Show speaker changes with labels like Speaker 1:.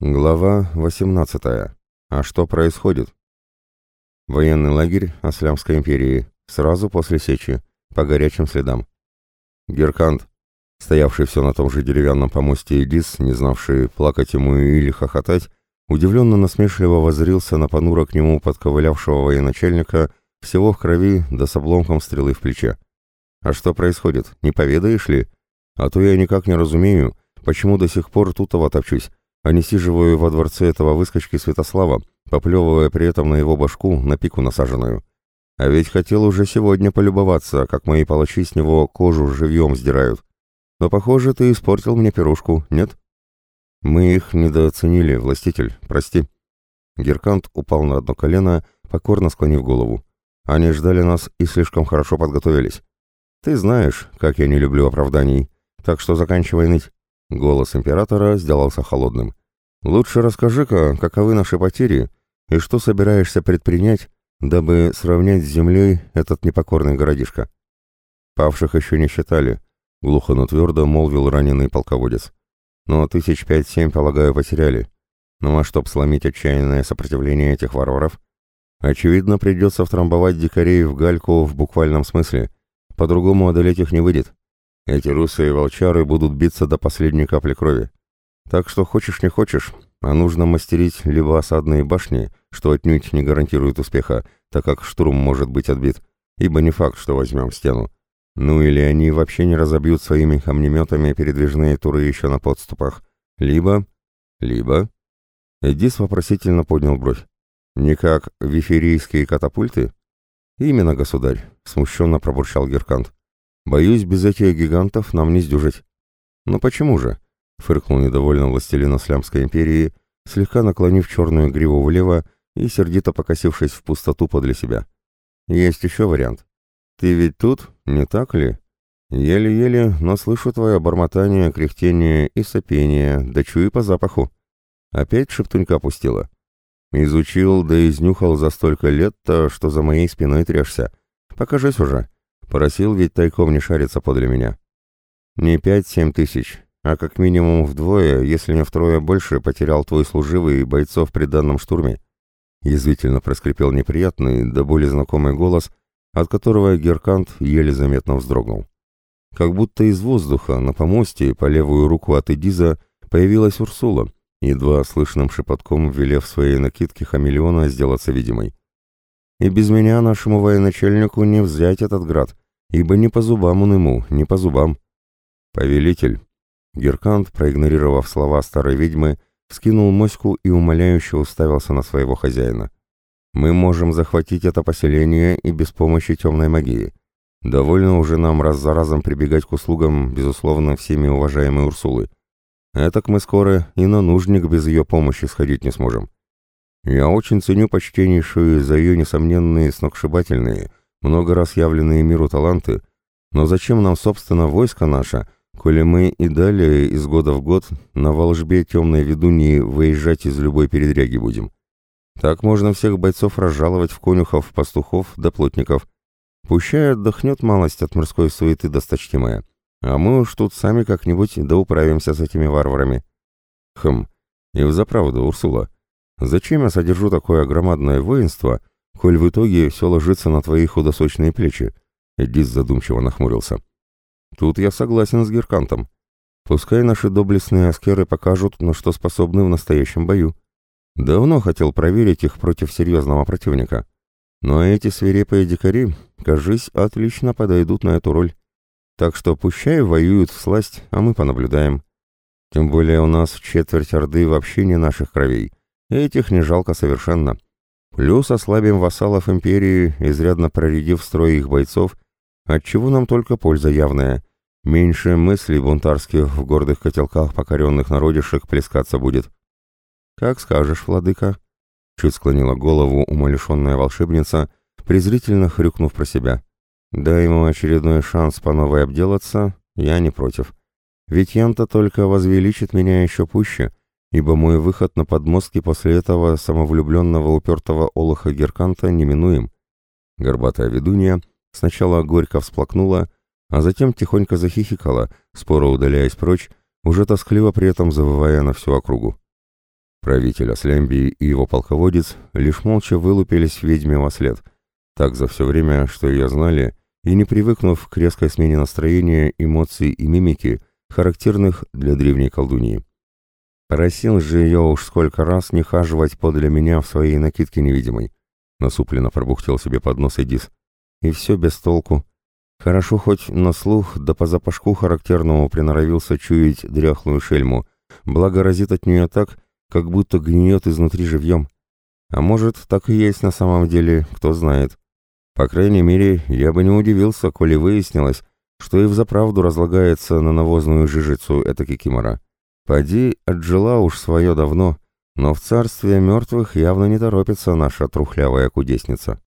Speaker 1: Глава 18. А что происходит? Военный лагерь Аслямской империи. Сразу после сечи. По горячим следам. Геркант, стоявший все на том же деревянном помосте Эдис, не знавший, плакать ему или хохотать, удивленно насмешливо воззрился на понуро к нему подковылявшего военачальника, всего в крови да с обломком стрелы в плече. «А что происходит? Не поведаешь ли? А то я никак не разумею, почему до сих пор тутово топчусь, а не сиживаю во дворце этого выскочки Святослава, поплевывая при этом на его башку, на пику насаженную. А ведь хотел уже сегодня полюбоваться, как мои палачи с него кожу живьем сдирают. Но, похоже, ты испортил мне пирушку, нет? Мы их недооценили, властитель, прости. Геркант упал на одно колено, покорно склонив голову. Они ждали нас и слишком хорошо подготовились. Ты знаешь, как я не люблю оправданий, так что заканчивай ныть. Голос императора сделался холодным. «Лучше расскажи-ка, каковы наши потери и что собираешься предпринять, дабы сравнять с землей этот непокорный городишко?» «Павших еще не считали», — глухо, но твердо молвил раненый полководец. «Но тысяч пять-семь, полагаю, потеряли. Ну а чтоб сломить отчаянное сопротивление этих варваров, очевидно, придется втрамбовать дикарей в гальку в буквальном смысле. По-другому одолеть их не выйдет. Эти русые волчары будут биться до последней капли крови. Так что хочешь не хочешь, а нужно мастерить либо осадные башни, что отнюдь не гарантирует успеха, так как штурм может быть отбит, ибо не факт, что возьмем стену. Ну или они вообще не разобьют своими камнеметами передвижные туры еще на подступах. Либо... Либо... Эдис вопросительно поднял бровь. «Не как виферийские катапульты?» «Именно, государь», — смущенно пробурчал Геркант. Боюсь, без этих гигантов нам не сдюжить. Но почему же? Фыркнул недовольно властелин Слямской империи, слегка наклонив черную гриву влево и сердито покосившись в пустоту подле себя. Есть еще вариант. Ты ведь тут, не так ли? Еле-еле, но слышу твое бормотание, кряхтение и сопение, да чую по запаху. Опять шептунька опустила. Изучил, да изнюхал за столько лет-то, что за моей спиной трешься. Покажись уже. Просил ведь тайком не шариться подле меня. Не пять-семь тысяч, а как минимум вдвое, если не втрое больше, потерял твой служивый бойцов при данном штурме. Язвительно проскрипел неприятный, да более знакомый голос, от которого Геркант еле заметно вздрогнул. Как будто из воздуха на помосте по левую руку от Эдиза появилась Урсула, едва слышным шепотком велев своей накидке хамелеона сделаться видимой. И без меня нашему военачальнику не взять этот град, ибо не по зубам он ему, не по зубам. Повелитель. Геркант, проигнорировав слова старой ведьмы, скинул моську и умоляюще уставился на своего хозяина. Мы можем захватить это поселение и без помощи темной магии. Довольно уже нам раз за разом прибегать к услугам, безусловно, всеми уважаемой Урсулы. Этак мы скоро и на нужник без ее помощи сходить не сможем. Я очень ценю почтеннейшую за ее несомненные сногсшибательные, много раз явленные миру таланты, но зачем нам, собственно, войско наше, коли мы и далее из года в год на волжбе темной ведуньи выезжать из любой передряги будем? Так можно всех бойцов разжаловать в конюхов, пастухов да плотников. Пущай отдохнет малость от мирской суеты досточтимая, а мы уж тут сами как-нибудь да управимся с этими варварами. Хм, и взаправду, Урсула, — Зачем я содержу такое громадное воинство, коль в итоге все ложится на твои худосочные плечи?» Эдис задумчиво нахмурился. «Тут я согласен с Геркантом. Пускай наши доблестные аскеры покажут, на что способны в настоящем бою. Давно хотел проверить их против серьезного противника. Но эти свирепые дикари, кажись, отлично подойдут на эту роль. Так что пущай воюют в сласть, а мы понаблюдаем. Тем более у нас четверть Орды вообще не наших кровей, Этих не жалко совершенно. Плюс ослабим вассалов империи, изрядно проредив строй их бойцов, отчего нам только польза явная. Меньше мыслей бунтарских в гордых котелках покоренных народишек плескаться будет. «Как скажешь, владыка», — чуть склонила голову умалишенная волшебница, презрительно хрюкнув про себя. «Дай ему очередной шанс по новой обделаться, я не против. Ведь Янта только возвеличит меня еще пуще, ибо мой выход на подмостки после этого самовлюбленного упертого олоха Герканта неминуем. Горбатая ведунья сначала горько всплакнула, а затем тихонько захихикала, споро удаляясь прочь, уже тоскливо при этом завывая на всю округу. Правитель Аслямбии и его полководец лишь молча вылупились ведьме во след, так за все время, что ее знали, и не привыкнув к резкой смене настроения, эмоций и мимики, характерных для древней колдуньи. Просил же ее уж сколько раз не хаживать подле меня в своей накидке невидимой. Насупленно пробухтел себе под нос Эдис. И все без толку. Хорошо хоть на слух да по запашку характерному приноровился чуять дряхлую шельму, благо разит от нее так, как будто гниет изнутри живьем. А может, так и есть на самом деле, кто знает. По крайней мере, я бы не удивился, коли выяснилось, что и взаправду разлагается на навозную жижицу эта кикимора. Поди, отжила уж свое давно, но в царстве мертвых явно не торопится наша трухлявая кудесница.